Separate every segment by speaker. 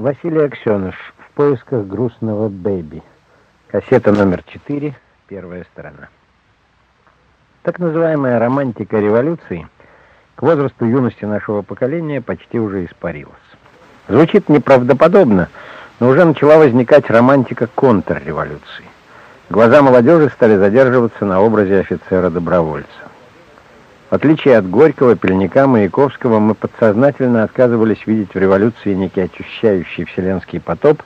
Speaker 1: Василий Аксенов в поисках грустного бэби. Кассета номер 4, первая сторона. Так называемая романтика революции к возрасту юности нашего поколения почти уже испарилась. Звучит неправдоподобно, но уже начала возникать романтика контрреволюции. Глаза молодежи стали задерживаться на образе офицера-добровольца. В отличие от Горького, Пельника, Маяковского, мы подсознательно отказывались видеть в революции некий очищающий вселенский потоп,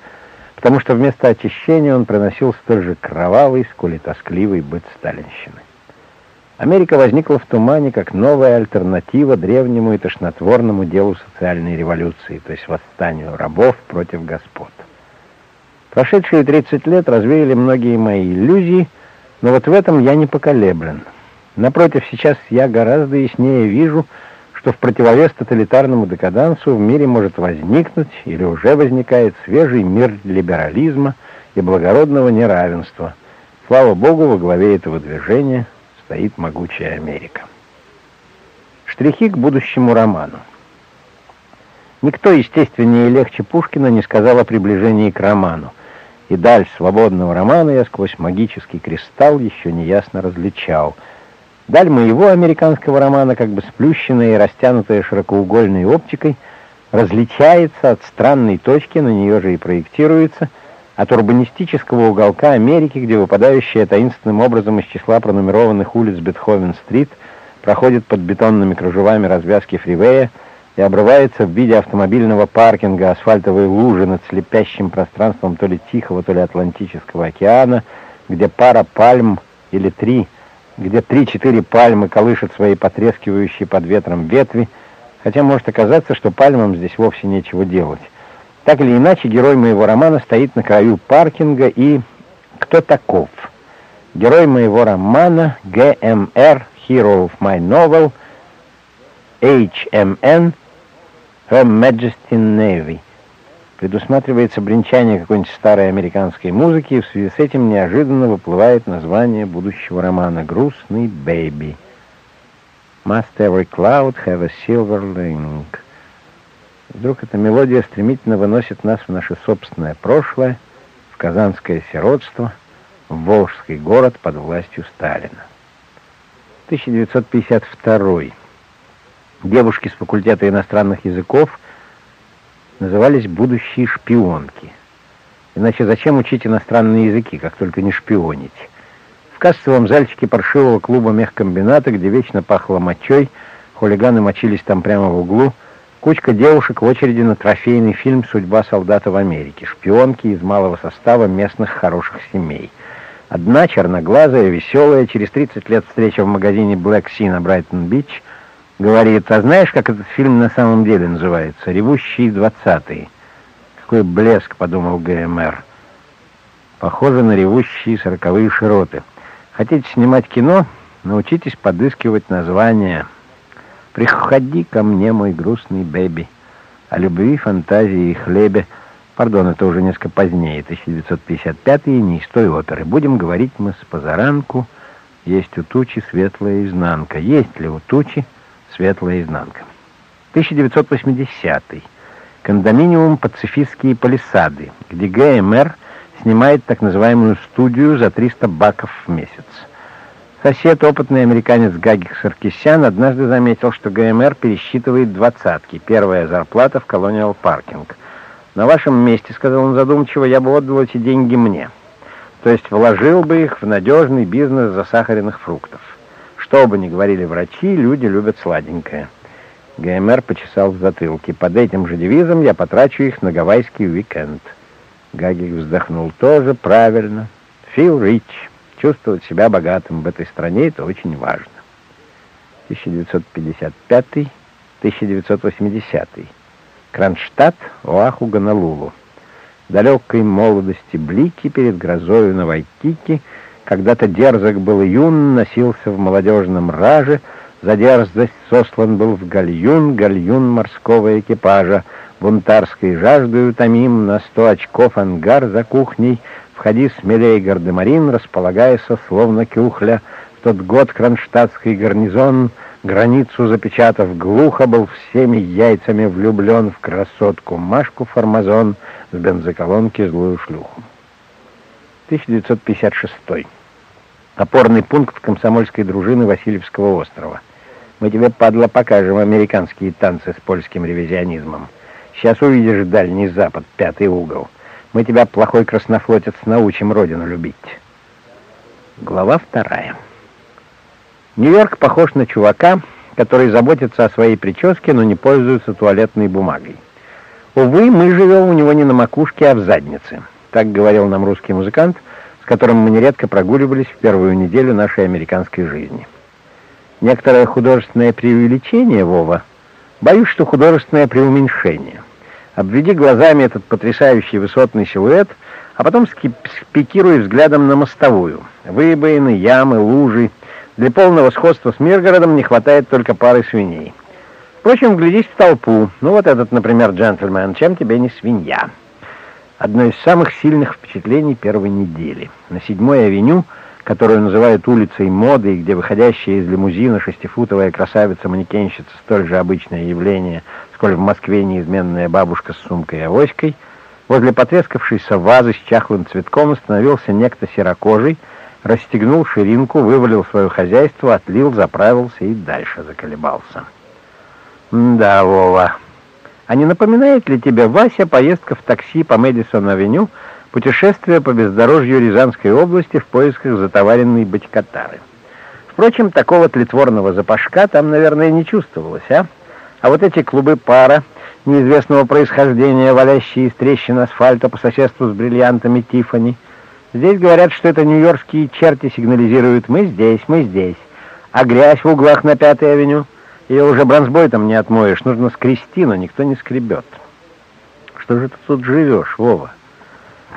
Speaker 1: потому что вместо очищения он приносил столь же кровавый, сколь и тоскливый быт сталинщины. Америка возникла в тумане как новая альтернатива древнему и тошнотворному делу социальной революции, то есть восстанию рабов против господ. Прошедшие 30 лет развеяли многие мои иллюзии, но вот в этом я не поколеблен – Напротив, сейчас я гораздо яснее вижу, что в противовес тоталитарному декадансу в мире может возникнуть или уже возникает свежий мир либерализма и благородного неравенства. Слава Богу, во главе этого движения стоит могучая Америка. Штрихи к будущему роману. Никто естественнее и легче Пушкина не сказал о приближении к роману, и даль свободного романа я сквозь магический кристалл еще неясно различал — Даль моего американского романа, как бы сплющенная и растянутая широкоугольной оптикой, различается от странной точки, на нее же и проектируется, от урбанистического уголка Америки, где выпадающая таинственным образом из числа пронумерованных улиц Бетховен-стрит проходит под бетонными кружевами развязки фривея и обрывается в виде автомобильного паркинга асфальтовой лужи над слепящим пространством то ли Тихого, то ли Атлантического океана, где пара пальм или три – где три-четыре пальмы колышут свои потрескивающие под ветром ветви, хотя может оказаться, что пальмам здесь вовсе нечего делать. Так или иначе, герой моего романа стоит на краю паркинга и... Кто таков? Герой моего романа ГМР, Hero of My Novel, HMN, Her Majesty Navy — предусматривается бренчание какой-нибудь старой американской музыки, и в связи с этим неожиданно выплывает название будущего романа «Грустный бэйби». «Must every cloud have a silver lining?» Вдруг эта мелодия стремительно выносит нас в наше собственное прошлое, в казанское сиротство, в Волжский город под властью Сталина. 1952. Девушки с факультета иностранных языков – назывались «будущие шпионки». Иначе зачем учить иностранные языки, как только не шпионить? В кассовом зальчике паршивого клуба мехкомбината, где вечно пахло мочой, хулиганы мочились там прямо в углу, кучка девушек в очереди на трофейный фильм «Судьба солдата в Америке», шпионки из малого состава местных хороших семей. Одна черноглазая, веселая, через 30 лет встреча в магазине Black Sea на Брайтон-Бич — Говорит, а знаешь, как этот фильм на самом деле называется? «Ревущие двадцатые». Какой блеск, подумал ГМР. Похоже на ревущие сороковые широты. Хотите снимать кино? Научитесь подыскивать названия. «Приходи ко мне, мой грустный бэби». О любви, фантазии и хлебе. Пардон, это уже несколько позднее, 1955 не из той оперы. Будем говорить мы с позаранку. Есть у тучи светлая изнанка. Есть ли у тучи Светлая изнанка. 1980. Кондоминиум «Пацифистские палисады», где ГМР снимает так называемую студию за 300 баков в месяц. Сосед, опытный американец Гагик Саркисян, однажды заметил, что ГМР пересчитывает двадцатки. Первая зарплата в Колониал Паркинг. «На вашем месте, — сказал он задумчиво, — я бы отдал эти деньги мне. То есть вложил бы их в надежный бизнес засахаренных фруктов. Что бы ни говорили врачи, люди любят сладенькое. ГМР почесал в затылке. Под этим же девизом я потрачу их на гавайский уикенд. Гагик вздохнул. Тоже правильно. Фил Рич. Чувствовать себя богатым в этой стране — это очень важно. 1955-1980. Кронштадт, Оаху, Гонолулу. Далекой молодости блики перед грозою на Вайкики — когда-то дерзок был юн, носился в молодежном раже, за дерзость сослан был в гальюн, гальюн морского экипажа. Бунтарской жаждою томим, на сто очков ангар за кухней, входи смелей гардемарин, располагаясь словно кюхля. В тот год кронштадтский гарнизон границу запечатав, глухо был всеми яйцами влюблен в красотку Машку Формазон с бензоколонки злую шлюху. 1956. Опорный пункт комсомольской дружины Васильевского острова. Мы тебе, падла, покажем американские танцы с польским ревизионизмом. Сейчас увидишь Дальний Запад, пятый угол. Мы тебя, плохой краснофлотец, научим родину любить. Глава вторая. Нью-Йорк похож на чувака, который заботится о своей прическе, но не пользуется туалетной бумагой. Увы, мы живем у него не на макушке, а в заднице. Так говорил нам русский музыкант, с которым мы нередко прогуливались в первую неделю нашей американской жизни. Некоторое художественное преувеличение, Вова. Боюсь, что художественное преуменьшение. Обведи глазами этот потрясающий высотный силуэт, а потом спикируй взглядом на мостовую. Выбоины, ямы, лужи — для полного сходства с Миргородом не хватает только пары свиней. Впрочем, глядись в толпу. Ну вот этот, например, джентльмен, чем тебе не свинья? Одно из самых сильных впечатлений первой недели. На седьмой авеню, которую называют улицей моды, и где выходящая из лимузина шестифутовая красавица-манекенщица столь же обычное явление, сколь в Москве неизменная бабушка с сумкой и авоськой, возле потрескавшейся вазы с чахлым цветком остановился некто серокожий, расстегнул ширинку, вывалил свое хозяйство, отлил, заправился и дальше заколебался. «Да, Вова, а не напоминает ли тебе, Вася, поездка в такси по Мэдисон-авеню, путешествие по бездорожью Рязанской области в поисках затоваренной батькатары? Впрочем, такого тлетворного запашка там, наверное, не чувствовалось, а? А вот эти клубы пара, неизвестного происхождения, валящие из трещин асфальта по соседству с бриллиантами Тиффани — Здесь говорят, что это нью-йоркские черти сигнализируют «мы здесь, мы здесь». А грязь в углах на Пятой авеню? Ее уже бронзбойтом не отмоешь, нужно скрести, но никто не скребет. Что же ты тут живешь, Вова?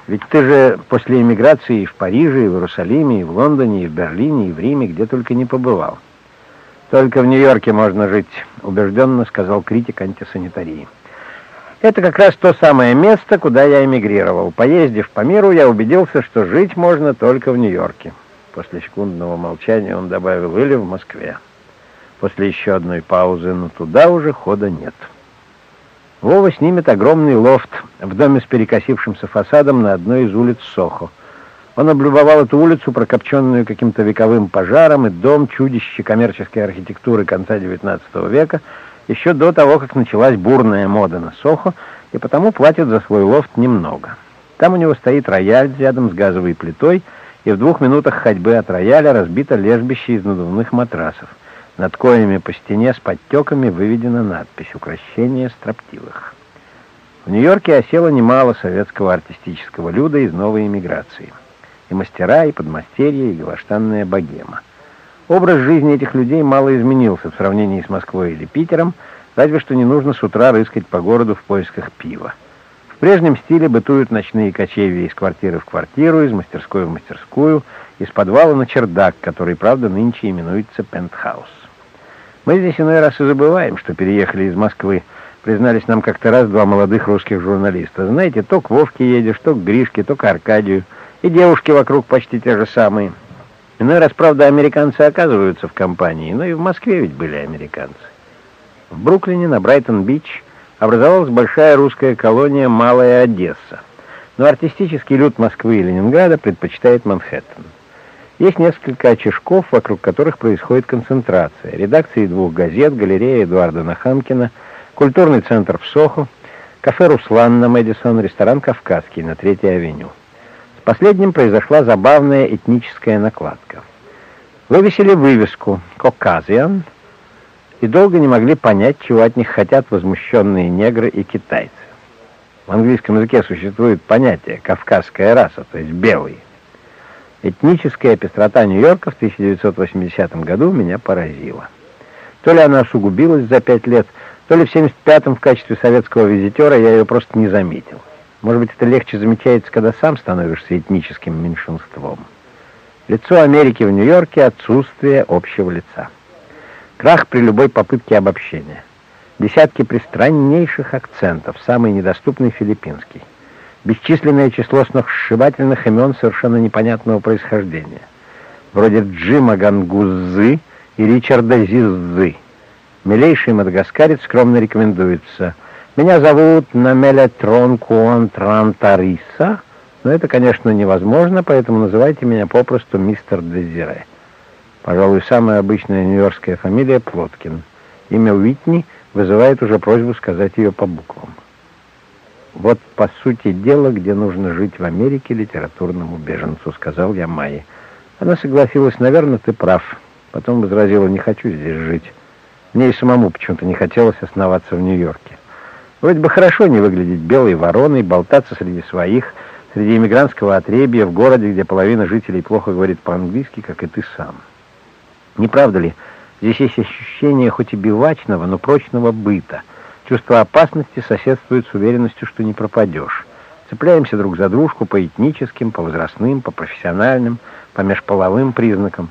Speaker 1: Ведь ты же после эмиграции и в Париже, и в Иерусалиме, и в Лондоне, и в Берлине, и в Риме, где только не побывал. Только в Нью-Йорке можно жить, убежденно сказал критик антисанитарии. Это как раз то самое место, куда я эмигрировал. Поездив по миру, я убедился, что жить можно только в Нью-Йорке. После секундного молчания он добавил «или в Москве». После еще одной паузы «но туда уже хода нет». Вова снимет огромный лофт в доме с перекосившимся фасадом на одной из улиц Сохо. Он облюбовал эту улицу, прокопченную каким-то вековым пожаром, и дом чудище коммерческой архитектуры конца XIX века — еще до того, как началась бурная мода на Сохо, и потому платит за свой лофт немного. Там у него стоит рояль рядом с газовой плитой, и в двух минутах ходьбы от рояля разбито лежбище из надувных матрасов. Над коями по стене с подтеками выведена надпись «Укращение строптивых». В Нью-Йорке осело немало советского артистического люда из новой эмиграции. И мастера, и подмастерья, и галаштанная богема. Образ жизни этих людей мало изменился в сравнении с Москвой или Питером, разве что не нужно с утра рыскать по городу в поисках пива. В прежнем стиле бытуют ночные кочевья из квартиры в квартиру, из мастерской в мастерскую, из подвала на чердак, который, правда, нынче именуется пентхаус. Мы здесь иной раз и забываем, что переехали из Москвы. Признались нам как-то раз два молодых русских журналиста. Знаете, то к Вовке едешь, то к Гришке, то к Аркадию. И девушки вокруг почти те же самые. Иной раз, правда, американцы оказываются в компании, но и в Москве ведь были американцы. В Бруклине на Брайтон-Бич образовалась большая русская колония «Малая Одесса», но артистический люд Москвы и Ленинграда предпочитает Манхэттен. Есть несколько очишков, вокруг которых происходит концентрация. Редакции двух газет, галерея Эдуарда Нахамкина, культурный центр в Сохо, кафе «Руслан» на Мэдисон, ресторан «Кавказский» на Третьей авеню последнем произошла забавная этническая накладка. Вывесили вывеску «Кокказиан» и долго не могли понять, чего от них хотят возмущенные негры и китайцы. В английском языке существует понятие «кавказская раса», то есть белый. Этническая пестрота Нью-Йорка в 1980 году меня поразила. То ли она осугубилась за пять лет, то ли в 75-м в качестве советского визитера я ее просто не заметил. Может быть, это легче замечается, когда сам становишься этническим меньшинством. Лицо Америки в Нью-Йорке — отсутствие общего лица. Крах при любой попытке обобщения. Десятки пристраннейших акцентов, самый недоступный филиппинский. Бесчисленное число сногсшибательных имен совершенно непонятного происхождения. Вроде Джима Гангузы и Ричарда Зиззы. Милейший мадагаскарец скромно рекомендуется. Меня зовут Намелетрон Куан Трантариса, но это, конечно, невозможно, поэтому называйте меня попросту мистер Дезире. Пожалуй, самая обычная нью-йоркская фамилия Плоткин. Имя Уитни вызывает уже просьбу сказать ее по буквам. «Вот, по сути дела, где нужно жить в Америке литературному беженцу», — сказал я Майе. Она согласилась, наверное, ты прав. Потом возразила, не хочу здесь жить. Мне и самому почему-то не хотелось основаться в Нью-Йорке. Вроде бы хорошо не выглядеть белой вороной, болтаться среди своих, среди иммигрантского отребья в городе, где половина жителей плохо говорит по-английски, как и ты сам. Не правда ли, здесь есть ощущение хоть и бивачного, но прочного быта — Чувство опасности соседствует с уверенностью, что не пропадешь. Цепляемся друг за дружку по этническим, по возрастным, по профессиональным, по межполовым признакам.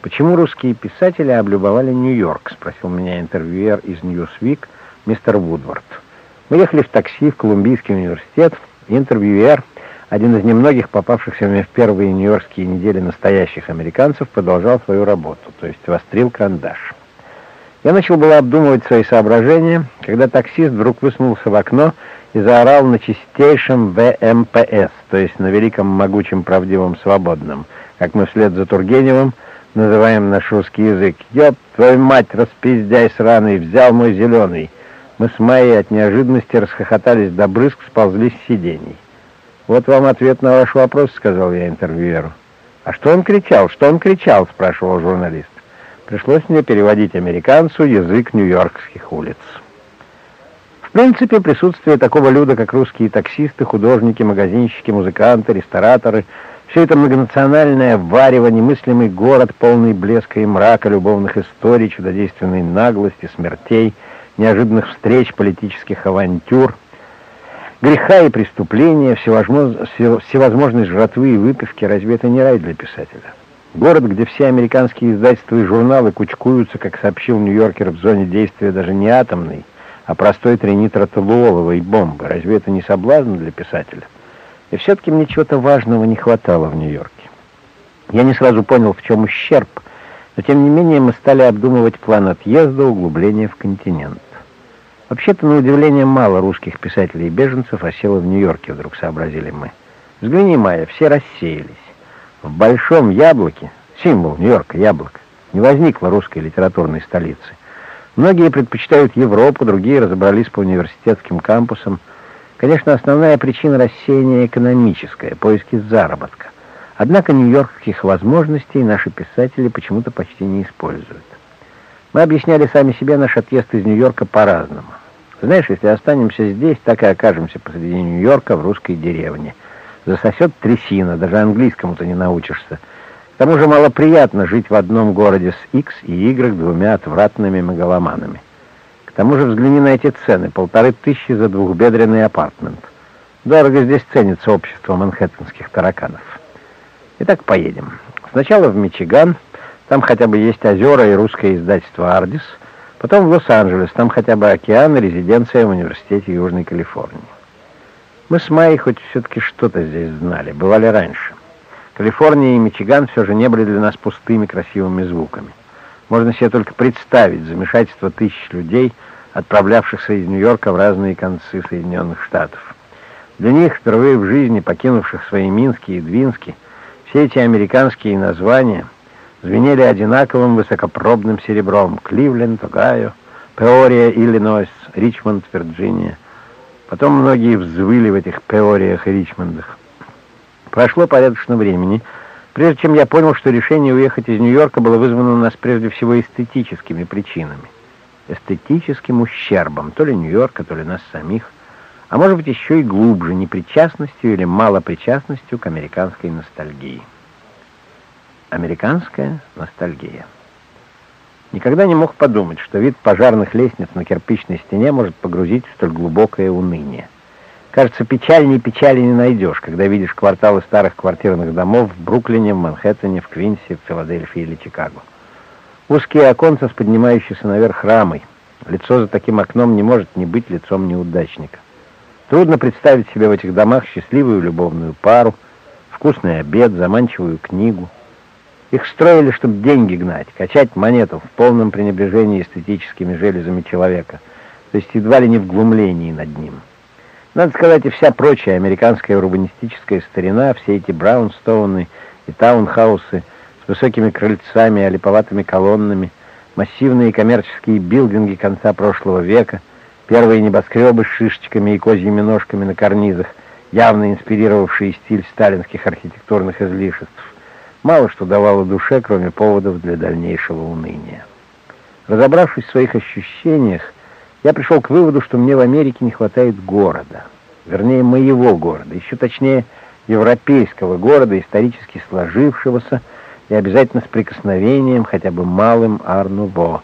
Speaker 1: «Почему русские писатели облюбовали Нью-Йорк?» — спросил меня интервьюер из «Ньюсвик» мистер Вудвард. Мы ехали в такси в Колумбийский университет, интервьюер, один из немногих попавшихся мне в первые нью-йоркские недели настоящих американцев, продолжал свою работу, то есть вострил карандаш. Я начал было обдумывать свои соображения, когда таксист вдруг высунулся в окно и заорал на чистейшем ВМПС, то есть на великом, могучем, правдивом, свободном, как мы вслед за Тургеневым называем наш русский язык. «Ёб твою мать, распиздяй сраный, взял мой зеленый!» Мы с Майей от неожиданности расхохотались до брызг, сползли с сидений. «Вот вам ответ на ваш вопрос», — сказал я интервьюеру. «А что он кричал? Что он кричал?» — спрашивал журналист. Пришлось мне переводить американцу язык нью-йоркских улиц. В принципе, присутствие такого люда, как русские таксисты, художники, магазинщики, музыканты, рестораторы, все это многонациональное варево, немыслимый город, полный блеска и мрака, любовных историй, чудодейственной наглости, смертей, неожиданных встреч, политических авантюр, греха и преступления, всевозможной жратвы и выпивки, разве это не рай для писателя? Город, где все американские издательства и журналы кучкуются, как сообщил Нью-Йоркер, в зоне действия даже не атомной, а простой тринитротолуоловой бомбы. Разве это не соблазн для писателя? И все-таки мне чего-то важного не хватало в Нью-Йорке. Я не сразу понял, в чем ущерб, но тем не менее мы стали обдумывать план отъезда, углубления в континент. Вообще-то, на удивление, мало русских писателей и беженцев осело в Нью-Йорке, вдруг сообразили мы. Взгляни, Майя, все рассеялись. В Большом Яблоке, символ Нью-Йорка, яблоко, не возникло русской литературной столицы. Многие предпочитают Европу, другие разобрались по университетским кампусам. Конечно, основная причина рассеяния экономическая, поиски заработка. Однако нью-йоркских возможностей наши писатели почему-то почти не используют. Мы объясняли сами себе наш отъезд из Нью-Йорка по-разному. Знаешь, если останемся здесь, так и окажемся посреди Нью-Йорка в русской деревне – засосет трясина, даже английскому-то не научишься. К тому же малоприятно жить в одном городе с X и Y двумя отвратными мегаломанами. К тому же взгляни на эти цены, полторы тысячи за двухбедренный апартмент. Дорого здесь ценится общество манхэттенских тараканов. Итак, поедем. Сначала в Мичиган, там хотя бы есть озера и русское издательство «Ардис», потом в Лос-Анджелес, там хотя бы океан и резиденция в Университете Южной Калифорнии. Мы с Майей хоть все-таки что-то здесь знали, бывали раньше. Калифорния и Мичиган все же не были для нас пустыми красивыми звуками. Можно себе только представить замешательство тысяч людей, отправлявшихся из Нью-Йорка в разные концы Соединенных Штатов. Для них, впервые в жизни покинувших свои Мински и Двински, все эти американские названия звенели одинаковым высокопробным серебром. Кливленд, Огайо, Пеория, Иллинойс, Ричмонд, Вирджиния. Потом многие взвыли в этих Пеориях и Ричмондах. Прошло порядочно времени, прежде чем я понял, что решение уехать из Нью-Йорка было вызвано у нас прежде всего эстетическими причинами. Эстетическим ущербом, то ли Нью-Йорка, то ли нас самих, а может быть еще и глубже, непричастностью или малопричастностью к американской ностальгии. Американская ностальгия. Никогда не мог подумать, что вид пожарных лестниц на кирпичной стене может погрузить в столь глубокое уныние. Кажется, печальней печали не найдешь, когда видишь кварталы старых квартирных домов в Бруклине, в Манхэттене, в Квинсе, в Филадельфии или Чикаго. Узкие оконца с поднимающейся наверх рамой. Лицо за таким окном не может не быть лицом неудачника. Трудно представить себе в этих домах счастливую любовную пару, вкусный обед, заманчивую книгу. Их строили, чтобы деньги гнать, качать монету в полном пренебрежении эстетическими железами человека, то есть едва ли не в глумлении над ним. Надо сказать, и вся прочая американская урбанистическая старина, все эти браунстоуны и таунхаусы с высокими крыльцами, олиповатыми колоннами, массивные коммерческие билдинги конца прошлого века, первые небоскребы с шишечками и козьими ножками на карнизах, явно инспирировавшие стиль сталинских архитектурных излишеств, мало что давало душе, кроме поводов для дальнейшего уныния. Разобравшись в своих ощущениях, я пришел к выводу, что мне в Америке не хватает города. Вернее, моего города, еще точнее, европейского города, исторически сложившегося и обязательно с прикосновением хотя бы малым Арнуво.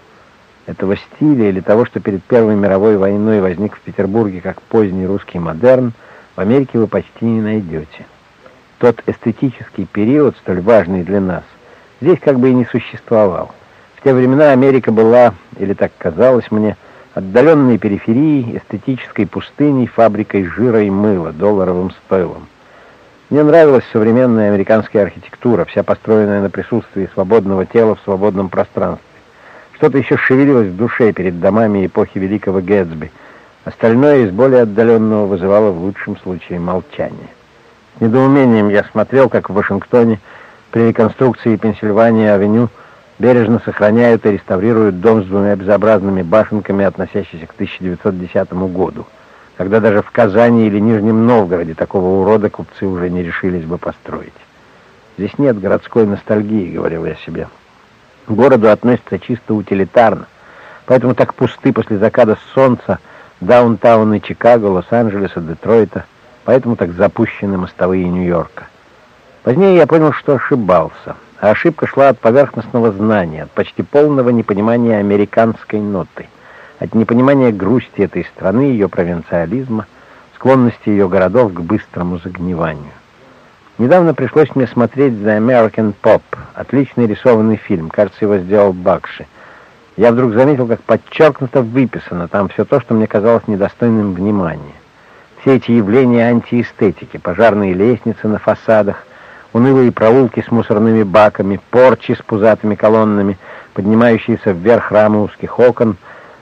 Speaker 1: Этого стиля или того, что перед Первой мировой войной возник в Петербурге как поздний русский модерн, в Америке вы почти не найдете. Тот эстетический период, столь важный для нас, здесь как бы и не существовал. В те времена Америка была, или так казалось мне, отдаленной периферией, эстетической пустыней, фабрикой жира и мыла, долларовым стойлом. Мне нравилась современная американская архитектура, вся построенная на присутствии свободного тела в свободном пространстве. Что-то еще шевелилось в душе перед домами эпохи Великого Гэтсби. Остальное из более отдаленного вызывало в лучшем случае молчание. Недоумением я смотрел, как в Вашингтоне при реконструкции Пенсильвания-авеню бережно сохраняют и реставрируют дом с двумя безобразными башенками, относящиеся к 1910 году, когда даже в Казани или Нижнем Новгороде такого урода купцы уже не решились бы построить. Здесь нет городской ностальгии, говорил я себе. К городу относятся чисто утилитарно, поэтому так пусты после заката солнца даунтауны Чикаго, Лос-Анджелеса, Детройта, поэтому так запущены мостовые Нью-Йорка. Позднее я понял, что ошибался а ошибка шла от поверхностного знания, от почти полного непонимания американской ноты, от непонимания грусти этой страны, ее провинциализма, склонности ее городов к быстрому загниванию. Недавно пришлось мне смотреть The American Pop, отличный рисованный фильм, кажется, его сделал Бакши. Я вдруг заметил, как подчеркнуто выписано там все то, что мне казалось недостойным внимания. Все эти явления антиэстетики, пожарные лестницы на фасадах, унылые проулки с мусорными баками, порчи с пузатыми колоннами, поднимающиеся вверх рамы узких окон.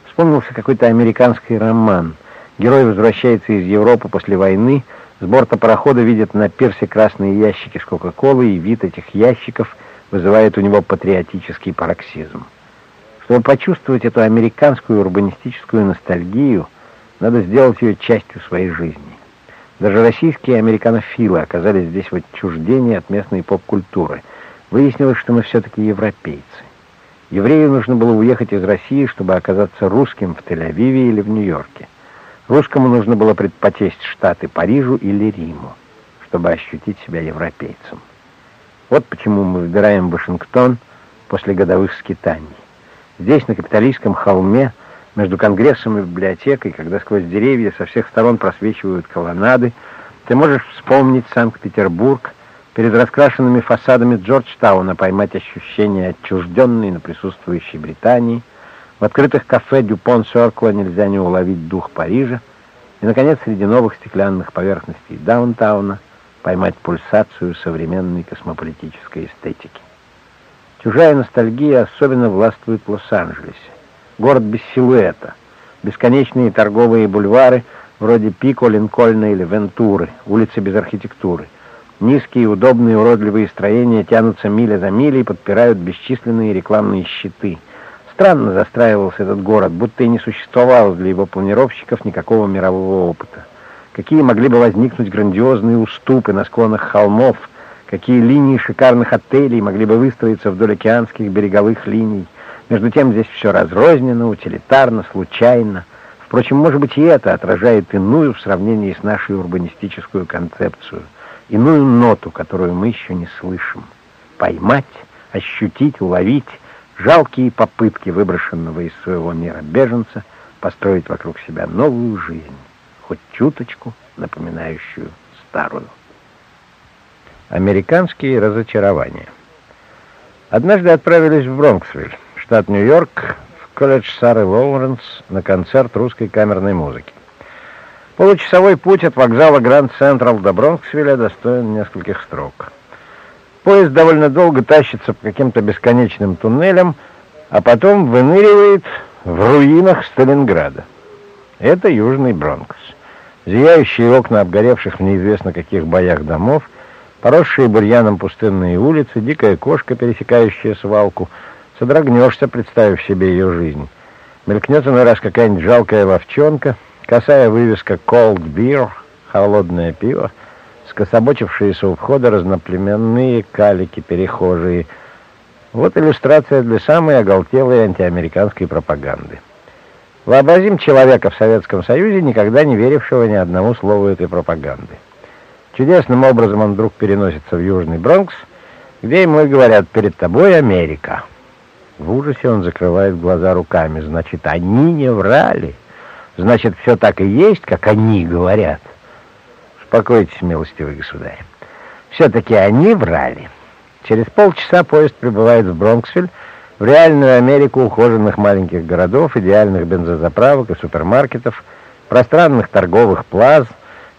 Speaker 1: Вспомнился какой-то американский роман. Герой возвращается из Европы после войны, с борта парохода видит на пирсе красные ящики с Кока-Колой, и вид этих ящиков вызывает у него патриотический пароксизм. Чтобы почувствовать эту американскую урбанистическую ностальгию, надо сделать ее частью своей жизни. Даже российские американофилы оказались здесь в отчуждении от местной поп-культуры. Выяснилось, что мы все-таки европейцы. Еврею нужно было уехать из России, чтобы оказаться русским в Тель-Авиве или в Нью-Йорке. Русскому нужно было предпочесть Штаты Парижу или Риму, чтобы ощутить себя европейцем. Вот почему мы выбираем Вашингтон после годовых скитаний. Здесь, на капиталистском холме, между Конгрессом и библиотекой, когда сквозь деревья со всех сторон просвечивают колоннады, ты можешь вспомнить Санкт-Петербург, перед раскрашенными фасадами Джорджтауна поймать ощущение отчужденной на присутствующей Британии, в открытых кафе Дюпон Сёркла нельзя не уловить дух Парижа, и, наконец, среди новых стеклянных поверхностей даунтауна поймать пульсацию современной космополитической эстетики. Чужая ностальгия особенно властвует в Лос-Анджелесе город без силуэта, бесконечные торговые бульвары вроде Пико, Линкольна или Вентуры, улицы без архитектуры. Низкие, удобные, уродливые строения тянутся миля за милей и подпирают бесчисленные рекламные щиты. Странно застраивался этот город, будто и не существовало для его планировщиков никакого мирового опыта. Какие могли бы возникнуть грандиозные уступы на склонах холмов, какие линии шикарных отелей могли бы выстроиться вдоль океанских береговых линий, между тем здесь все разрознено, утилитарно, случайно. Впрочем, может быть, и это отражает иную в сравнении с нашей урбанистическую концепцию, иную ноту, которую мы еще не слышим. Поймать, ощутить, уловить жалкие попытки выброшенного из своего мира беженца построить вокруг себя новую жизнь, хоть чуточку напоминающую старую. Американские разочарования. Однажды отправились в Бронксвиль штат Нью-Йорк, в колледж Сары Лоуренс на концерт русской камерной музыки. Получасовой путь от вокзала Гранд Централ до Бронксвилля достоин нескольких строк. Поезд довольно долго тащится по каким-то бесконечным туннелям, а потом выныривает в руинах Сталинграда. Это Южный Бронкс. Зияющие окна обгоревших в неизвестно каких боях домов, поросшие бурьяном пустынные улицы, дикая кошка, пересекающая свалку. Содрогнешься, представив себе ее жизнь. Мелькнет иной раз какая-нибудь жалкая ловчонка, косая вывеска «Cold Beer» — холодное пиво, скособочившиеся у входа разноплеменные калики-перехожие. Вот иллюстрация для самой оголтелой антиамериканской пропаганды. Вообразим человека в Советском Союзе, никогда не верившего ни одному слову этой пропаганды. Чудесным образом он вдруг переносится в Южный Бронкс, где ему и говорят «перед тобой Америка». В ужасе он закрывает глаза руками. Значит, они не врали. Значит, все так и есть, как они говорят. Успокойтесь, милостивый государь. Все-таки они врали. Через полчаса поезд прибывает в Бронксвиль, в реальную Америку ухоженных маленьких городов, идеальных бензозаправок и супермаркетов, пространных торговых плаз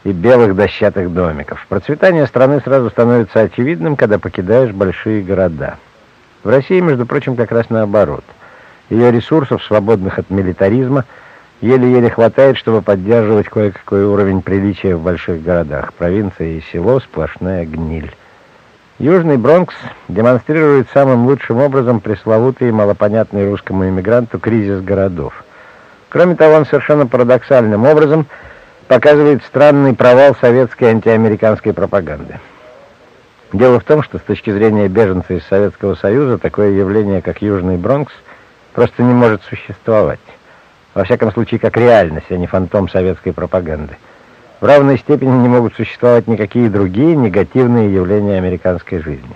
Speaker 1: и белых дощатых домиков. Процветание страны сразу становится очевидным, когда покидаешь большие города. В России, между прочим, как раз наоборот. Ее ресурсов, свободных от милитаризма, еле-еле хватает, чтобы поддерживать кое-какой уровень приличия в больших городах. Провинция и село — сплошная гниль. Южный Бронкс демонстрирует самым лучшим образом пресловутый и малопонятный русскому иммигранту кризис городов. Кроме того, он совершенно парадоксальным образом показывает странный провал советской антиамериканской пропаганды. Дело в том, что с точки зрения беженцев из Советского Союза такое явление, как Южный Бронкс, просто не может существовать. Во всяком случае, как реальность, а не фантом советской пропаганды. В равной степени не могут существовать никакие другие негативные явления американской жизни.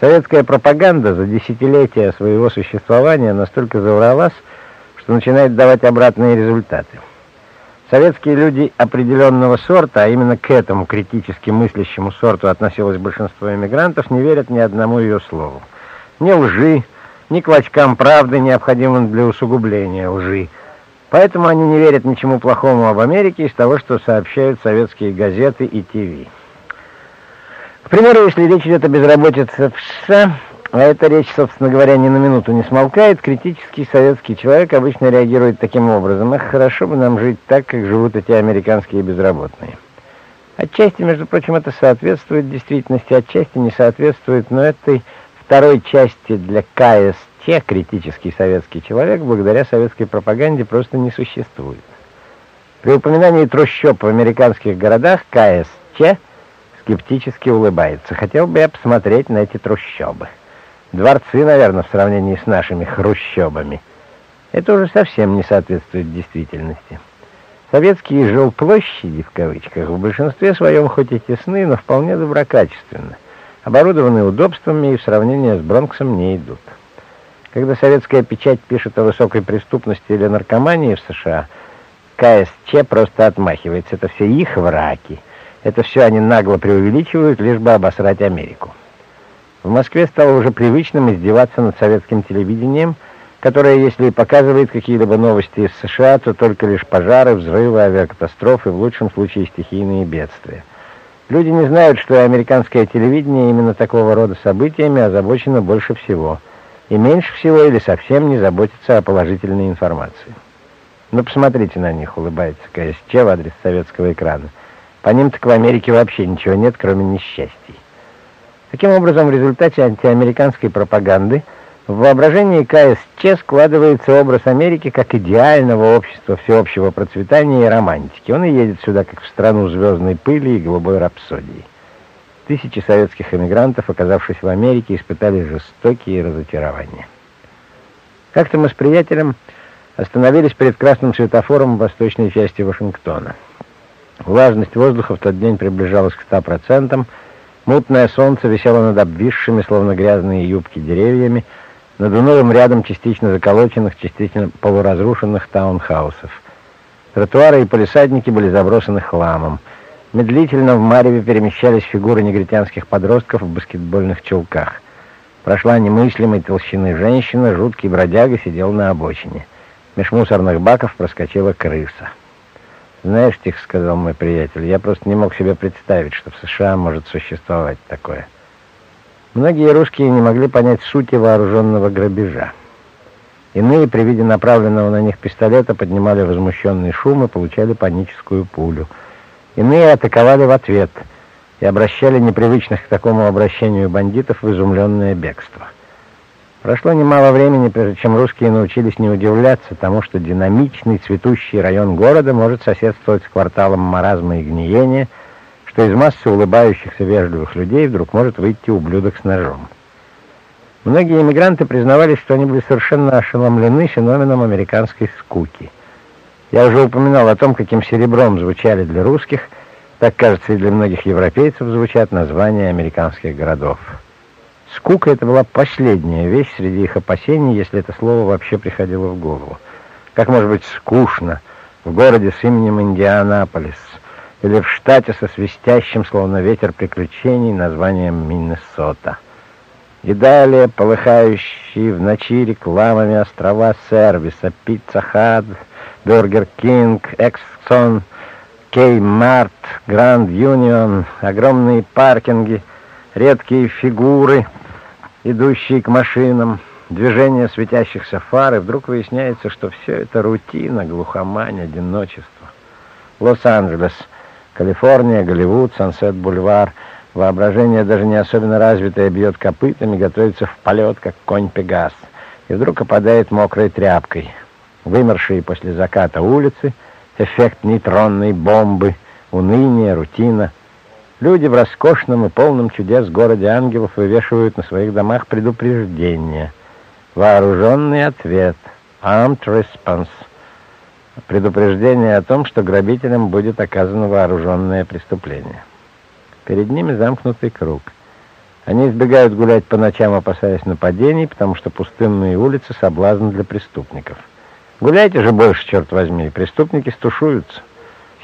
Speaker 1: Советская пропаганда за десятилетия своего существования настолько завралась, что начинает давать обратные результаты. Советские люди определенного сорта, а именно к этому критически мыслящему сорту относилось большинство эмигрантов, не верят ни одному ее слову. Ни лжи, ни клочкам правды, необходимым для усугубления лжи. Поэтому они не верят ничему плохому об Америке из того, что сообщают советские газеты и ТВ. К примеру, если речь идет о безработице в США, а эта речь, собственно говоря, ни на минуту не смолкает, критический советский человек обычно реагирует таким образом. Ах, хорошо бы нам жить так, как живут эти американские безработные. Отчасти, между прочим, это соответствует действительности, отчасти не соответствует, но этой второй части для КСТ, критический советский человек, благодаря советской пропаганде просто не существует. При упоминании трущоб в американских городах КСТ скептически улыбается. Хотел бы я посмотреть на эти трущобы. Дворцы, наверное, в сравнении с нашими хрущобами. Это уже совсем не соответствует действительности. Советские жилплощади, в кавычках, в большинстве своем хоть и тесны, но вполне доброкачественны. Оборудованы удобствами и в сравнении с Бронксом не идут. Когда советская печать пишет о высокой преступности или наркомании в США, КСЧ просто отмахивается. Это все их враки. Это все они нагло преувеличивают, лишь бы обосрать Америку. В Москве стало уже привычным издеваться над советским телевидением, которое, если и показывает какие-либо новости из США, то только лишь пожары, взрывы, авиакатастрофы, в лучшем случае стихийные бедствия. Люди не знают, что американское телевидение именно такого рода событиями озабочено больше всего, и меньше всего или совсем не заботится о положительной информации. Ну, посмотрите на них, улыбается КСЧ в адрес советского экрана. По ним так в Америке вообще ничего нет, кроме несчастий. Таким образом, в результате антиамериканской пропаганды в воображении КСЧ складывается образ Америки как идеального общества всеобщего процветания и романтики. Он и едет сюда как в страну звездной пыли и голубой рапсодии. Тысячи советских эмигрантов, оказавшись в Америке, испытали жестокие разочарования. Как-то мы с приятелем остановились перед красным светофором в восточной части Вашингтона. Влажность воздуха в тот день приближалась к 100%, Мутное солнце висело над обвисшими, словно грязные юбки, деревьями, над унылым рядом частично заколоченных, частично полуразрушенных таунхаусов. Тротуары и полисадники были забросаны хламом. Медлительно в Мареве перемещались фигуры негритянских подростков в баскетбольных чулках. Прошла немыслимой толщины женщина, жуткий бродяга сидел на обочине. Меж мусорных баков проскочила крыса. «Знаешь, — тихо сказал мой приятель, — я просто не мог себе представить, что в США может существовать такое». Многие русские не могли понять сути вооруженного грабежа. Иные при виде направленного на них пистолета поднимали возмущенный шум и получали паническую пулю. Иные атаковали в ответ и обращали непривычных к такому обращению бандитов в изумленное бегство. Прошло немало времени, прежде чем русские научились не удивляться тому, что динамичный цветущий район города может соседствовать с кварталом маразма и гниения – что из массы улыбающихся вежливых людей вдруг может выйти ублюдок с ножом. Многие иммигранты признавались, что они были совершенно ошеломлены феноменом американской скуки. Я уже упоминал о том, каким серебром звучали для русских, так, кажется, и для многих европейцев звучат названия американских городов. Скука — это была последняя вещь среди их опасений, если это слово вообще приходило в голову. Как может быть скучно в городе с именем Индианаполис, или в штате со свистящим, словно ветер приключений, названием Миннесота. И далее полыхающие в ночи рекламами острова сервиса Пицца Хат, Burger King, Exxon, Kmart, Grand Union, огромные паркинги, редкие фигуры, идущие к машинам, движение светящихся фар, и вдруг выясняется, что все это рутина, глухомань, одиночество. Лос-Анджелес — Калифорния, Голливуд, Сансет-Бульвар. Воображение, даже не особенно развитое, бьет копытами, готовится в полет, как конь Пегас. И вдруг опадает мокрой тряпкой. Вымершие после заката улицы, эффект нейтронной бомбы, уныние, рутина. Люди в роскошном и полном чудес городе ангелов вывешивают на своих домах предупреждения. Вооруженный ответ. Armed response предупреждение о том, что грабителям будет оказано вооруженное преступление. Перед ними замкнутый круг. Они избегают гулять по ночам, опасаясь нападений, потому что пустынные улицы — соблазн для преступников. Гуляйте же больше, черт возьми, преступники стушуются.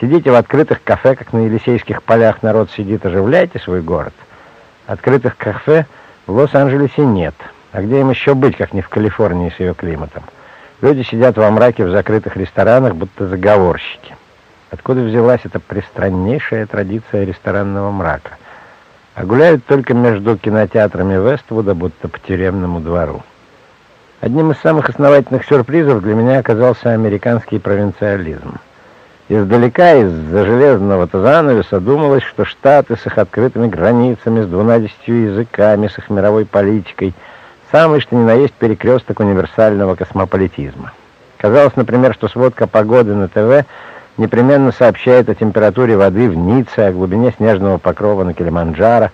Speaker 1: Сидите в открытых кафе, как на Елисейских полях народ сидит, оживляйте свой город. Открытых кафе в Лос-Анджелесе нет. А где им еще быть, как не в Калифорнии с ее климатом? Люди сидят во мраке в закрытых ресторанах, будто заговорщики. Откуда взялась эта пристраннейшая традиция ресторанного мрака? А гуляют только между кинотеатрами Вествуда, будто по тюремному двору. Одним из самых основательных сюрпризов для меня оказался американский провинциализм. Издалека, из-за железного-то занавеса, думалось, что Штаты с их открытыми границами, с двунадесятью языками, с их мировой политикой — Самый, что ни на есть, перекресток универсального космополитизма. Казалось, например, что сводка погоды на ТВ непременно сообщает о температуре воды в Ницце, о глубине снежного покрова на Килиманджаро,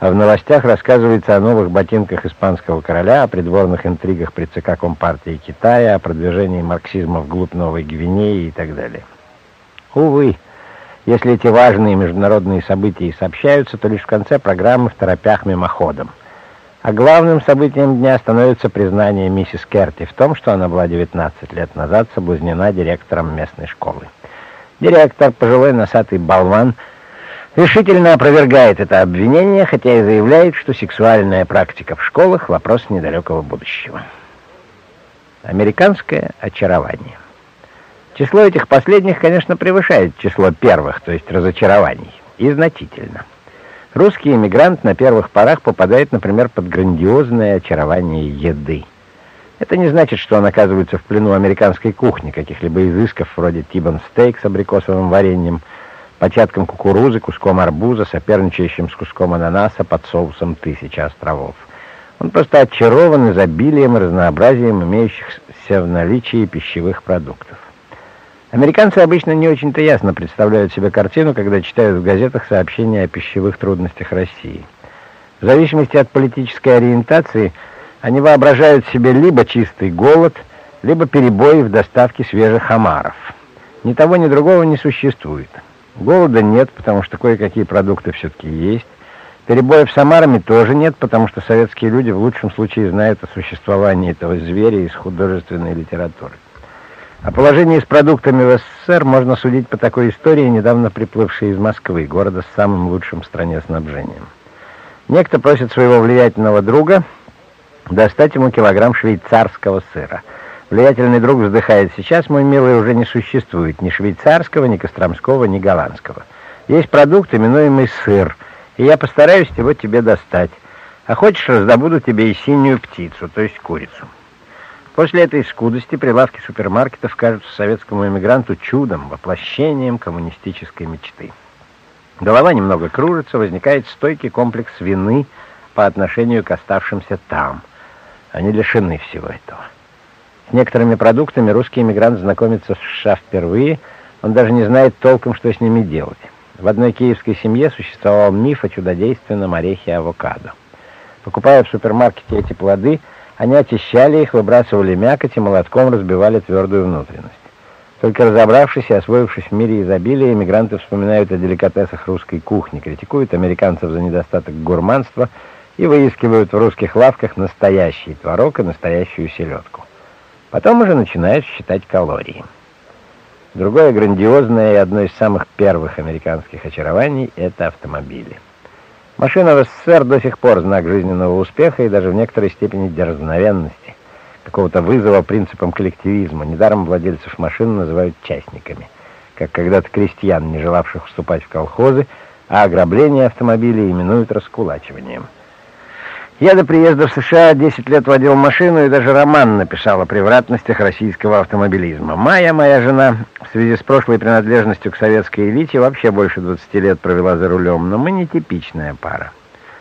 Speaker 1: а в новостях рассказывается о новых ботинках испанского короля, о придворных интригах при ЦК Компартии Китая, о продвижении марксизма вглубь Новой Гвинеи и так далее. Увы, если эти важные международные события и сообщаются, то лишь в конце программы в торопях мимоходом – а главным событием дня становится признание миссис Керти в том, что она была 19 лет назад соблазнена директором местной школы. Директор, пожилой носатый болван, решительно опровергает это обвинение, хотя и заявляет, что сексуальная практика в школах — вопрос недалекого будущего. Американское очарование. Число этих последних, конечно, превышает число первых, то есть разочарований, и значительно. Русский эмигрант на первых порах попадает, например, под грандиозное очарование еды. Это не значит, что он оказывается в плену американской кухни, каких-либо изысков вроде тибон стейк с абрикосовым вареньем, початком кукурузы, куском арбуза, соперничающим с куском ананаса под соусом «Тысяча островов». Он просто очарован изобилием и разнообразием имеющихся в наличии пищевых продуктов. Американцы обычно не очень-то ясно представляют себе картину, когда читают в газетах сообщения о пищевых трудностях России. В зависимости от политической ориентации, они воображают себе либо чистый голод, либо перебои в доставке свежих омаров. Ни того, ни другого не существует. Голода нет, потому что кое-какие продукты все-таки есть. Перебоев с омарами тоже нет, потому что советские люди в лучшем случае знают о существовании этого зверя из художественной литературы. О положении с продуктами в СССР можно судить по такой истории, недавно приплывшей из Москвы, города с самым лучшим в стране снабжением. Некто просит своего влиятельного друга достать ему килограмм швейцарского сыра. Влиятельный друг вздыхает, сейчас, мой милый, уже не существует ни швейцарского, ни костромского, ни голландского. Есть продукт, именуемый сыр, и я постараюсь его тебе достать. А хочешь, раздобуду тебе и синюю птицу, то есть курицу. После этой скудости прилавки супермаркетов кажутся советскому эмигранту чудом, воплощением коммунистической мечты. Голова немного кружится, возникает стойкий комплекс вины по отношению к оставшимся там. Они лишены всего этого. С некоторыми продуктами русский эмигрант знакомится в США впервые, он даже не знает толком, что с ними делать. В одной киевской семье существовал миф о чудодейственном орехе авокадо. Покупая в супермаркете эти плоды, они очищали их, выбрасывали мякоть и молотком разбивали твердую внутренность. Только разобравшись и освоившись в мире изобилия, эмигранты вспоминают о деликатесах русской кухни, критикуют американцев за недостаток гурманства и выискивают в русских лавках настоящий творог и настоящую селедку. Потом уже начинают считать калории. Другое грандиозное и одно из самых первых американских очарований — это автомобили. Машина в СССР до сих пор знак жизненного успеха и даже в некоторой степени дерзновенности, какого-то вызова принципам коллективизма. Недаром владельцев машин называют частниками, как когда-то крестьян, не желавших вступать в колхозы, а ограбление автомобилей именуют раскулачиванием. Я до приезда в США 10 лет водил машину и даже роман написал о превратностях российского автомобилизма. Майя, моя жена, в связи с прошлой принадлежностью к советской элите, вообще больше 20 лет провела за рулем, но мы не типичная пара.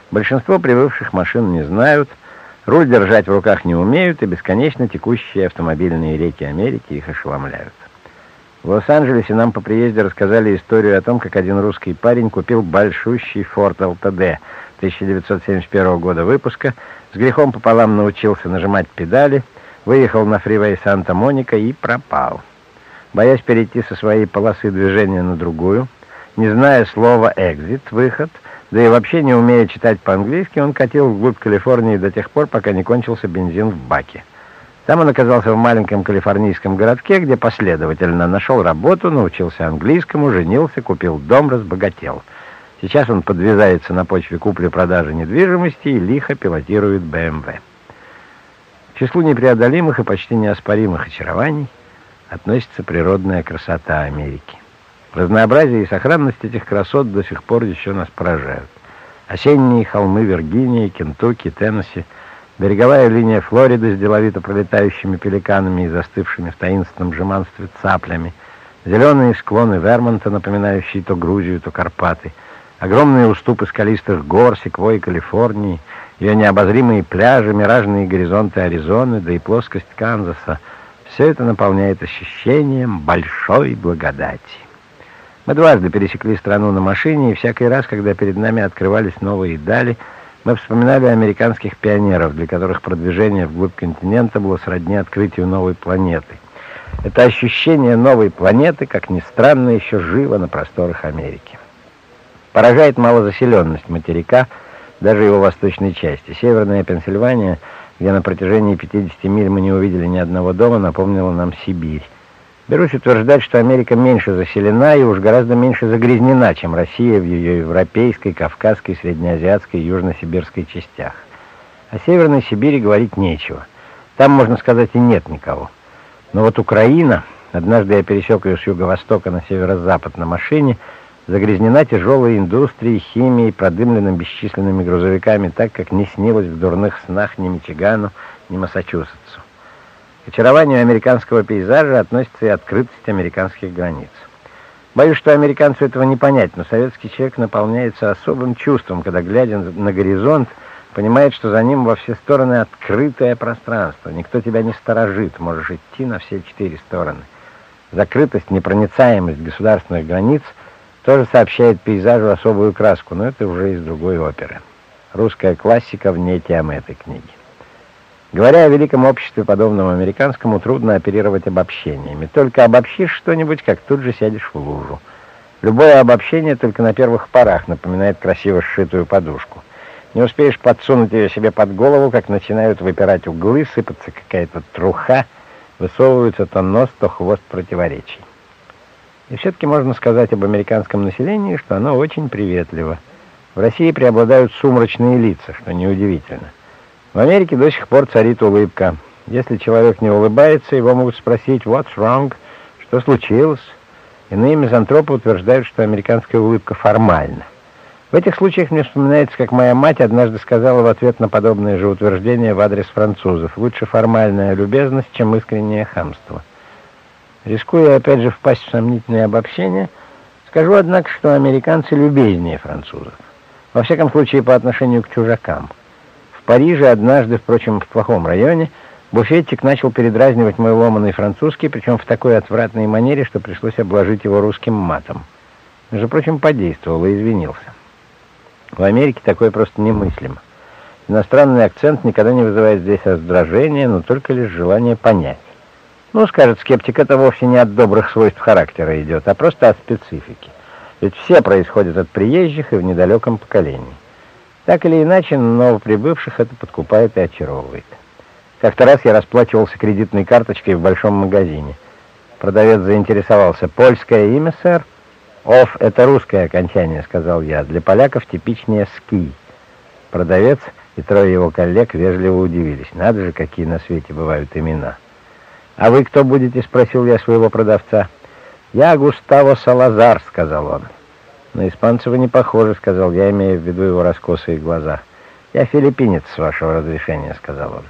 Speaker 1: Большинство привыкших машин не знают, руль держать в руках не умеют, и бесконечно текущие автомобильные реки Америки их ошеломляют. В Лос-Анджелесе нам по приезде рассказали историю о том, как один русский парень купил большущий Ford LTD — 1971 года выпуска, с грехом пополам научился нажимать педали, выехал на фривей Санта-Моника и пропал. Боясь перейти со своей полосы движения на другую, не зная слова «экзит» — «выход», да и вообще не умея читать по-английски, он катил вглубь Калифорнии до тех пор, пока не кончился бензин в баке. Там он оказался в маленьком калифорнийском городке, где последовательно нашел работу, научился английскому, женился, купил дом, разбогател — Сейчас он подвязается на почве купли-продажи недвижимости и лихо пилотирует БМВ. К числу непреодолимых и почти неоспоримых очарований относится природная красота Америки. Разнообразие и сохранность этих красот до сих пор еще нас поражают. Осенние холмы Виргинии, Кентукки, Теннесси, береговая линия Флориды с деловито пролетающими пеликанами и застывшими в таинственном жеманстве цаплями, зеленые склоны Вермонта, напоминающие то Грузию, то Карпаты — Огромные уступы скалистых гор, секвой Калифорнии, ее необозримые пляжи, миражные горизонты Аризоны, да и плоскость Канзаса — все это наполняет ощущением большой благодати. Мы дважды пересекли страну на машине, и всякий раз, когда перед нами открывались новые дали, мы вспоминали американских пионеров, для которых продвижение вглубь континента было сродни открытию новой планеты. Это ощущение новой планеты, как ни странно, еще живо на просторах Америки. Поражает малозаселенность материка, даже его восточной части. Северная Пенсильвания, где на протяжении 50 миль мы не увидели ни одного дома, напомнила нам Сибирь. Берусь утверждать, что Америка меньше заселена и уж гораздо меньше загрязнена, чем Россия в ее европейской, кавказской, среднеазиатской и южносибирской частях. О Северной Сибири говорить нечего. Там, можно сказать, и нет никого. Но вот Украина, однажды я пересек ее с юго-востока на северо-запад на машине, загрязнена тяжелой индустрией, химией, продымленным бесчисленными грузовиками, так как не снилось в дурных снах ни Мичигану, ни Массачусетсу. К очарованию американского пейзажа относится и открытость американских границ. Боюсь, что американцу этого не понять, но советский человек наполняется особым чувством, когда, глядя на горизонт, понимает, что за ним во все стороны открытое пространство. Никто тебя не сторожит, можешь идти на все четыре стороны. Закрытость, непроницаемость государственных границ – тоже сообщает пейзажу особую краску, но это уже из другой оперы. Русская классика вне темы этой книги. Говоря о великом обществе, подобном американскому, трудно оперировать обобщениями. Только обобщишь что-нибудь, как тут же сядешь в лужу. Любое обобщение только на первых порах напоминает красиво сшитую подушку. Не успеешь подсунуть ее себе под голову, как начинают выпирать углы, сыпаться какая-то труха, высовываются то нос, то хвост противоречий. И все-таки можно сказать об американском населении, что оно очень приветливо. В России преобладают сумрачные лица, что неудивительно. В Америке до сих пор царит улыбка. Если человек не улыбается, его могут спросить «What's wrong?» «Что случилось?» Иные мизантропы утверждают, что американская улыбка формальна. В этих случаях мне вспоминается, как моя мать однажды сказала в ответ на подобное же утверждение в адрес французов. Лучше формальная любезность, чем искреннее хамство. Рискуя опять же впасть в сомнительное обобщение, скажу, однако, что американцы любезнее французов. Во всяком случае, по отношению к чужакам. В Париже однажды, впрочем, в плохом районе, буфетчик начал передразнивать мой ломаный французский, причем в такой отвратной манере, что пришлось обложить его русским матом. Между прочим, подействовал и извинился. В Америке такое просто немыслимо. Иностранный акцент никогда не вызывает здесь раздражения, но только лишь желание понять. Ну, скажет скептик, это вовсе не от добрых свойств характера идет, а просто от специфики. Ведь все происходят от приезжих и в недалеком поколении. Так или иначе, новоприбывших это подкупает и очаровывает. Как-то раз я расплачивался кредитной карточкой в большом магазине. Продавец заинтересовался. «Польское имя, сэр?» «Оф» — это русское окончание, — сказал я. Для поляков типичнее «ски». Продавец и трое его коллег вежливо удивились. Надо же, какие на свете бывают имена. «А вы кто будете?» — спросил я своего продавца. «Я Густаво Салазар», — сказал он. «На испанца вы не похожи», — сказал я, имея в виду его раскосые глаза. «Я филиппинец, с вашего разрешения», — сказал он.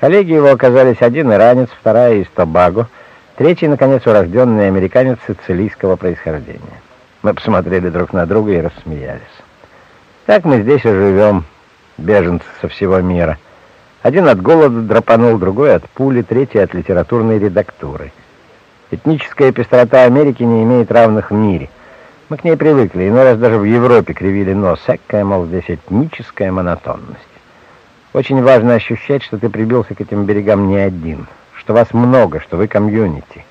Speaker 1: Коллеги его оказались один иранец, вторая из Тобаго — Третий, наконец, урожденный американец сицилийского происхождения. Мы посмотрели друг на друга и рассмеялись. Так мы здесь и живем, беженцы со всего мира. Один от голода драпанул, другой от пули, третий от литературной редактуры. Этническая пестрота Америки не имеет равных в мире. Мы к ней привыкли, иной раз даже в Европе кривили нос. Экая, мол, здесь этническая монотонность. Очень важно ощущать, что ты прибился к этим берегам не один — что вас много, что вы комьюнити.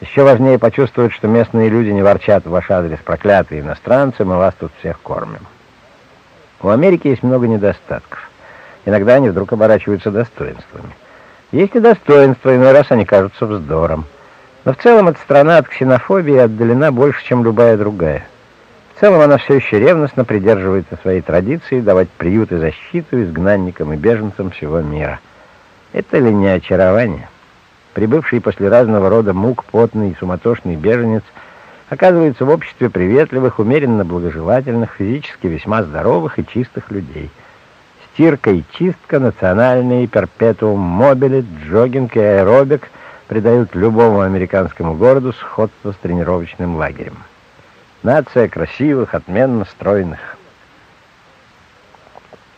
Speaker 1: Еще важнее почувствовать, что местные люди не ворчат в ваш адрес проклятые иностранцы, мы вас тут всех кормим. У Америки есть много недостатков. Иногда они вдруг оборачиваются достоинствами. Есть и достоинства, иной раз они кажутся вздором. Но в целом эта страна от ксенофобии отдалена больше, чем любая другая. В целом она все еще ревностно придерживается своей традиции давать приют и защиту изгнанникам и беженцам всего мира. Это ли не очарование? Прибывший после разного рода мук потный и суматошный беженец оказывается в обществе приветливых, умеренно благожелательных, физически весьма здоровых и чистых людей. Стирка и чистка, национальные перпетуум мобили, джогинг и аэробик придают любому американскому городу сходство с тренировочным лагерем. Нация красивых, отменно стройных.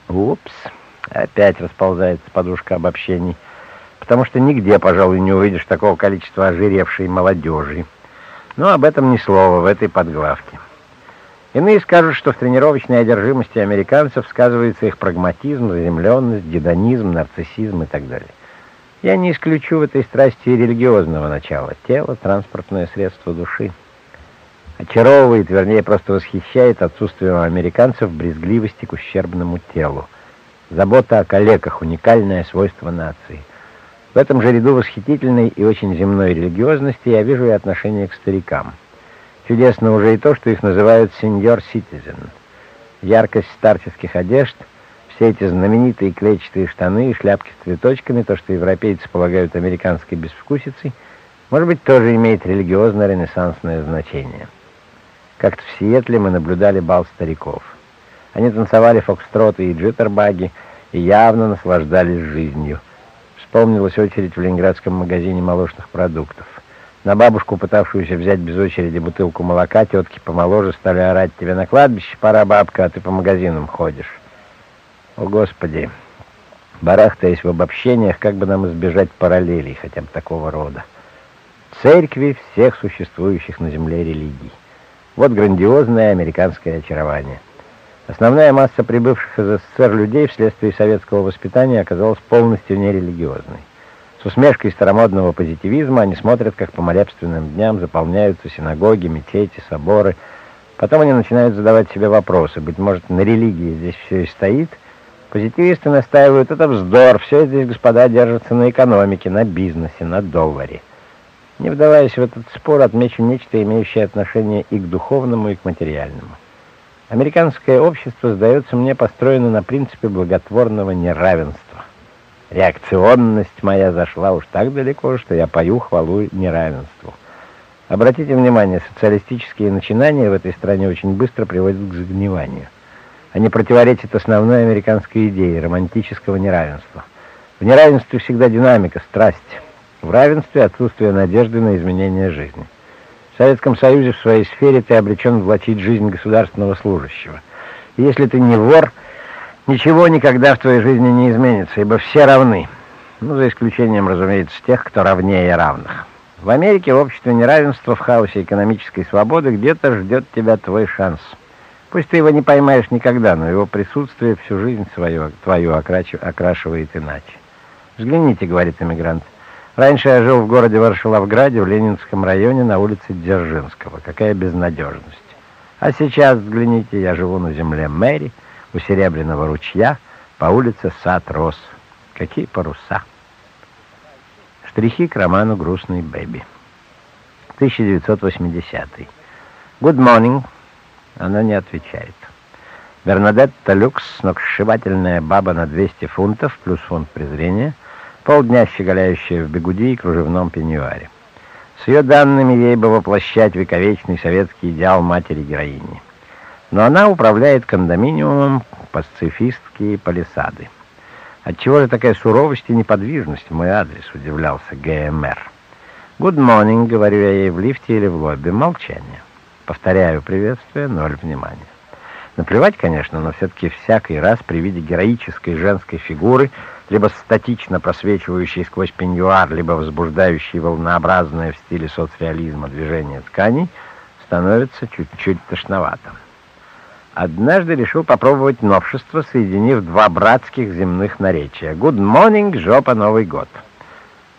Speaker 1: Упс, опять расползается подушка обобщений потому что нигде, пожалуй, не увидишь такого количества ожиревшей молодежи. Но об этом ни слова в этой подглавке. Иные скажут, что в тренировочной одержимости американцев сказывается их прагматизм, заземленность, гедонизм, нарциссизм и так далее. Я не исключу в этой страсти религиозного начала. Тело — транспортное средство души. Очаровывает, вернее, просто восхищает отсутствием американцев брезгливости к ущербному телу. Забота о коллегах — уникальное свойство нации — в этом же ряду восхитительной и очень земной религиозности я вижу и отношение к старикам. Чудесно уже и то, что их называют «сеньор-ситизен». Яркость старческих одежд, все эти знаменитые клетчатые штаны и шляпки с цветочками, то, что европейцы полагают американской безвкусицей, может быть, тоже имеет религиозно-ренессансное значение. Как-то в Сиэтле мы наблюдали бал стариков. Они танцевали фокстроты и джиттербаги и явно наслаждались жизнью. Вспомнилась очередь в ленинградском магазине молочных продуктов. На бабушку, пытавшуюся взять без очереди бутылку молока, тетки помоложе стали орать тебе на кладбище, пора, бабка, а ты по магазинам ходишь. О, Господи! Барахтаясь в обобщениях, как бы нам избежать параллелей хотя бы такого рода. Церкви всех существующих на земле религий. Вот грандиозное американское очарование. Основная масса прибывших из СССР людей вследствие советского воспитания оказалась полностью нерелигиозной. С усмешкой старомодного позитивизма они смотрят, как по молебственным дням заполняются синагоги, мечети, соборы. Потом они начинают задавать себе вопросы. Быть может, на религии здесь все и стоит? Позитивисты настаивают, это вздор, все здесь, господа, держится на экономике, на бизнесе, на долларе. Не вдаваясь в этот спор, отмечу нечто, имеющее отношение и к духовному, и к материальному. Американское общество, сдается мне, построено на принципе благотворного неравенства. Реакционность моя зашла уж так далеко, что я пою хвалу неравенству. Обратите внимание, социалистические начинания в этой стране очень быстро приводят к загниванию. Они противоречат основной американской идее романтического неравенства. В неравенстве всегда динамика, страсть. В равенстве отсутствие надежды на изменение жизни. В Советском Союзе в своей сфере ты обречен влачить жизнь государственного служащего. И если ты не вор, ничего никогда в твоей жизни не изменится, ибо все равны. Ну, за исключением, разумеется, тех, кто равнее равных. В Америке в обществе неравенства, в хаосе экономической свободы где-то ждет тебя твой шанс. Пусть ты его не поймаешь никогда, но его присутствие всю жизнь свою, твою окрашивает иначе. «Взгляните», — говорит эмигрант, — Раньше я жил в городе Варшаловграде, в Ленинском районе, на улице Дзержинского. Какая безнадежность. А сейчас, взгляните, я живу на земле Мэри, у Серебряного ручья, по улице Сад-Рос. Какие паруса. Штрихи к роману «Грустный бэби». 1980. Good morning. Она не отвечает. Бернадетта Люкс, сногсшибательная баба на 200 фунтов, плюс фунт презрения — полдня щеголяющая в бегуди и кружевном пеньюаре. С ее данными ей бы воплощать вековечный советский идеал матери-героини. Но она управляет кондоминиумом пацифистские палисады. Отчего же такая суровость и неподвижность в мой адрес, удивлялся ГМР. «Good morning», — говорю я ей в лифте или в лобби. Молчание. Повторяю приветствие, ноль внимания. Наплевать, конечно, но все-таки всякий раз при виде героической женской фигуры — либо статично просвечивающий сквозь пеньюар, либо возбуждающий волнообразное в стиле соцреализма движение тканей, становится чуть-чуть тошновато. Однажды решил попробовать новшество, соединив два братских земных наречия. «Good morning, жопа, Новый год!»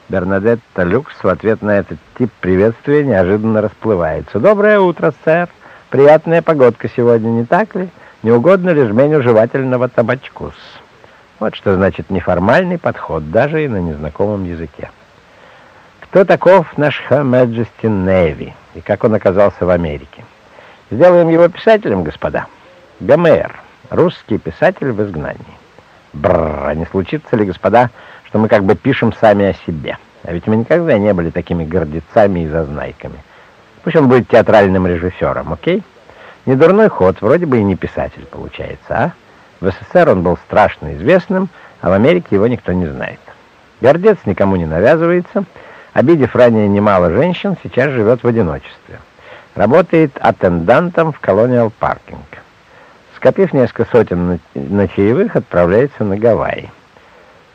Speaker 1: Бернадетта Люкс в ответ на этот тип приветствия неожиданно расплывается. «Доброе утро, сэр! Приятная погодка сегодня, не так ли? Не угодно ли жменю жевательного табачку-с?» Вот что значит неформальный подход, даже и на незнакомом языке. Кто таков наш Her Majesty Navy и как он оказался в Америке? Сделаем его писателем, господа. Гомер, русский писатель в изгнании. Бррр, а не случится ли, господа, что мы как бы пишем сами о себе? А ведь мы никогда не были такими гордецами и зазнайками. Пусть он будет театральным режиссером, окей? Не дурной ход, вроде бы и не писатель получается, а? В СССР он был страшно известным, а в Америке его никто не знает. Гордец никому не навязывается, обидев ранее немало женщин, сейчас живет в одиночестве. Работает аттендантом в колониал паркинг. Скопив несколько сотен на, чаевых, отправляется на Гавайи.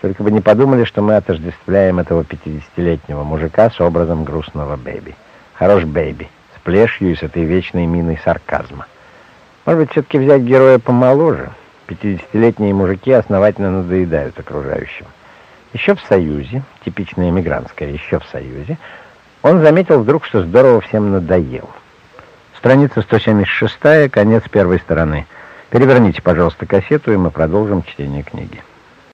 Speaker 1: Только бы не подумали, что мы отождествляем этого 50-летнего мужика с образом грустного бэби. Хорош бэби, с плешью и с этой вечной миной сарказма. Может быть, все-таки взять героя помоложе? 50-летние мужики основательно надоедают окружающим. Еще в Союзе, типичная эмигрантская, еще в Союзе, он заметил вдруг, что здорово всем надоел. Страница 176, конец первой стороны. Переверните, пожалуйста, кассету, и мы продолжим чтение книги.